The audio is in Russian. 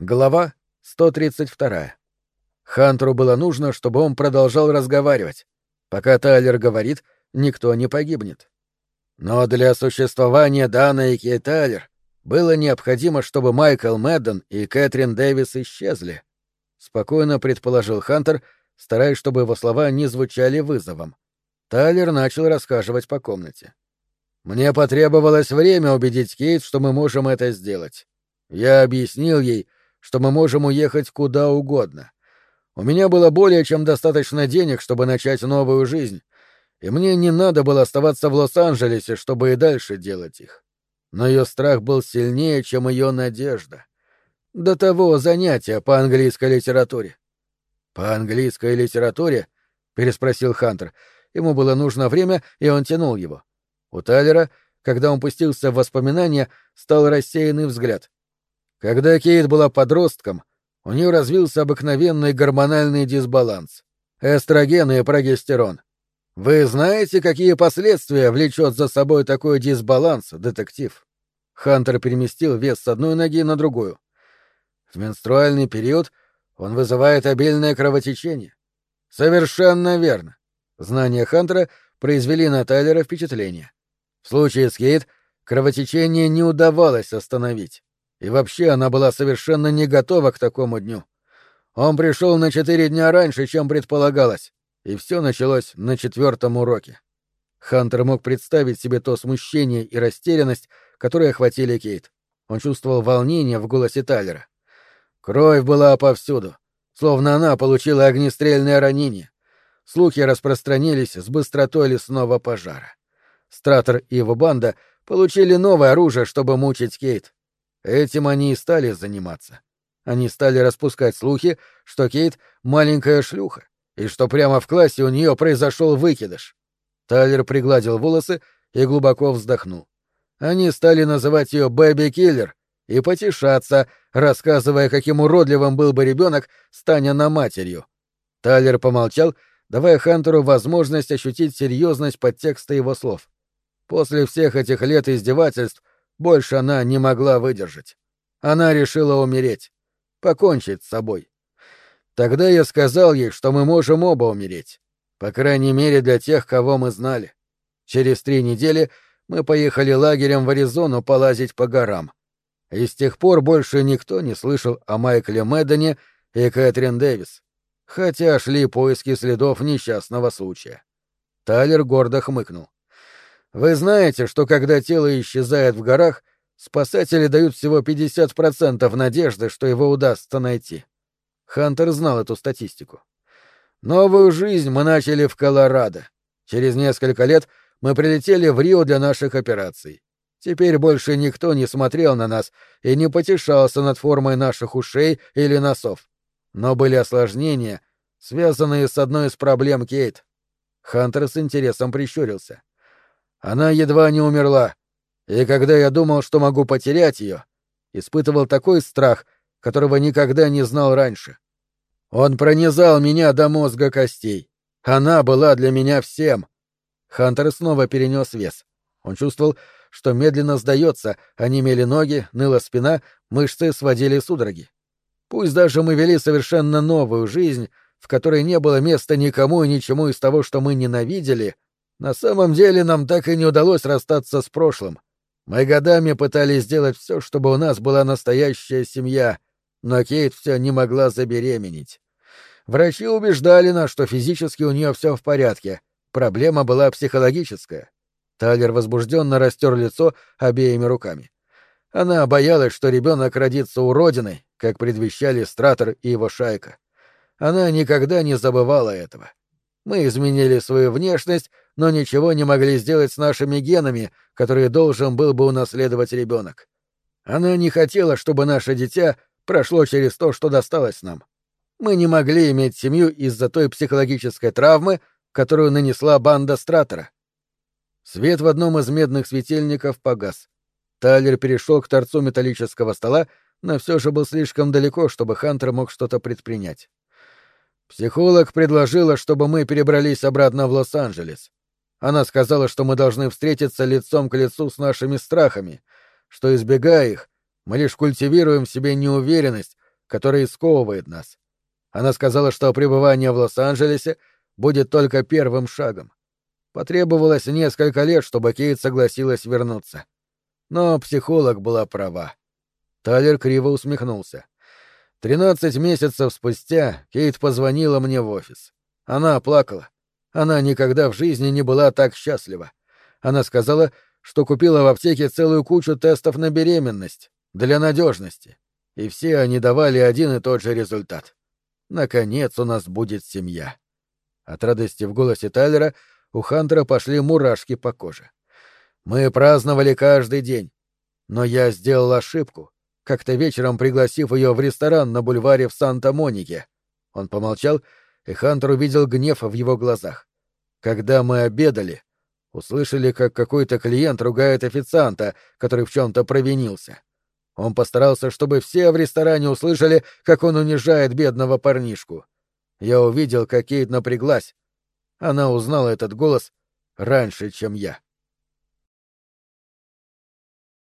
Глава 132. Хантеру было нужно, чтобы он продолжал разговаривать. Пока Тайлер говорит, никто не погибнет. Но для существования Дана и Кей Тайлер было необходимо, чтобы Майкл Мэдден и Кэтрин Дэвис исчезли. Спокойно предположил Хантер, стараясь, чтобы его слова не звучали вызовом. Тайлер начал рассказывать по комнате. Мне потребовалось время убедить Кейт, что мы можем это сделать. Я объяснил ей, что мы можем уехать куда угодно. У меня было более чем достаточно денег, чтобы начать новую жизнь, и мне не надо было оставаться в Лос-Анджелесе, чтобы и дальше делать их. Но ее страх был сильнее, чем ее надежда. До того занятия по английской литературе. «По английской литературе?» — переспросил Хантер. Ему было нужно время, и он тянул его. У Тайлера, когда он пустился в воспоминания, стал рассеянный взгляд. Когда Кейт была подростком, у нее развился обыкновенный гормональный дисбаланс — эстроген и прогестерон. Вы знаете, какие последствия влечет за собой такой дисбаланс, детектив? Хантер переместил вес с одной ноги на другую. В менструальный период он вызывает обильное кровотечение. Совершенно верно. Знания Хантера произвели на Тайлера впечатление. В случае с Кейт кровотечение не удавалось остановить. И вообще она была совершенно не готова к такому дню. Он пришел на четыре дня раньше, чем предполагалось, и все началось на четвертом уроке. Хантер мог представить себе то смущение и растерянность, которые охватили Кейт. Он чувствовал волнение в голосе Тайлера. Кровь была повсюду, словно она получила огнестрельное ранение. Слухи распространились с быстротой лесного пожара. Стратор и его банда получили новое оружие, чтобы мучить Кейт. Этим они и стали заниматься. Они стали распускать слухи, что Кейт — маленькая шлюха, и что прямо в классе у нее произошел выкидыш. Тайлер пригладил волосы и глубоко вздохнул. Они стали называть ее Бэби Киллер и потешаться, рассказывая, каким уродливым был бы ребенок, станя на матерью. Тайлер помолчал, давая Хантеру возможность ощутить серьезность подтекста его слов. После всех этих лет издевательств больше она не могла выдержать. Она решила умереть, покончить с собой. Тогда я сказал ей, что мы можем оба умереть. По крайней мере, для тех, кого мы знали. Через три недели мы поехали лагерем в Аризону полазить по горам. И с тех пор больше никто не слышал о Майкле Мэддене и Кэтрин Дэвис, хотя шли поиски следов несчастного случая. Тайлер гордо хмыкнул. Вы знаете, что когда тело исчезает в горах, спасатели дают всего 50% надежды, что его удастся найти. Хантер знал эту статистику. Новую жизнь мы начали в Колорадо. Через несколько лет мы прилетели в Рио для наших операций. Теперь больше никто не смотрел на нас и не потешался над формой наших ушей или носов. Но были осложнения, связанные с одной из проблем Кейт. Хантер с интересом прищурился. Она едва не умерла, и когда я думал, что могу потерять ее, испытывал такой страх, которого никогда не знал раньше. Он пронизал меня до мозга костей. Она была для меня всем. Хантер снова перенес вес. Он чувствовал, что медленно сдается, онемели ноги, ныла спина, мышцы сводили судороги. Пусть даже мы вели совершенно новую жизнь, в которой не было места никому и ничему из того, что мы ненавидели, на самом деле нам так и не удалось расстаться с прошлым. Мы годами пытались сделать все, чтобы у нас была настоящая семья, но Кейт все не могла забеременеть. Врачи убеждали нас, что физически у нее все в порядке. Проблема была психологическая. Тайлер возбужденно растер лицо обеими руками. Она боялась, что ребенок родится уродиной, как предвещали Стратор и его шайка. Она никогда не забывала этого. Мы изменили свою внешность, но ничего не могли сделать с нашими генами, которые должен был бы унаследовать ребенок. Она не хотела, чтобы наше дитя прошло через то, что досталось нам. Мы не могли иметь семью из-за той психологической травмы, которую нанесла банда Стратора. Свет в одном из медных светильников погас. Тайлер перешел к торцу металлического стола, но все же был слишком далеко, чтобы Хантер мог что-то предпринять. Психолог предложила, чтобы мы перебрались обратно в Лос-Анджелес. Она сказала, что мы должны встретиться лицом к лицу с нашими страхами, что, избегая их, мы лишь культивируем в себе неуверенность, который сковывает нас. Она сказала, что пребывание в Лос-Анджелесе будет только первым шагом. Потребовалось несколько лет, чтобы Кейт согласилась вернуться. Но психолог была права. Тайлер криво усмехнулся. Тринадцать месяцев спустя Кейт позвонила мне в офис. Она плакала. Она никогда в жизни не была так счастлива. Она сказала, что купила в аптеке целую кучу тестов на беременность для надежности, и все они давали один и тот же результат. Наконец у нас будет семья. От радости в голосе Тайлера у Хантера пошли мурашки по коже. Мы праздновали каждый день, но я сделал ошибку, как-то вечером пригласив ее в ресторан на бульваре в Санта-Монике. Он помолчал, и Хантер увидел гнев в его глазах. Когда мы обедали, услышали, как какой-то клиент ругает официанта, который в чем-то провинился. Он постарался, чтобы все в ресторане услышали, как он унижает бедного парнишку. Я увидел, как Кейт напряглась. Она узнала этот голос раньше, чем я.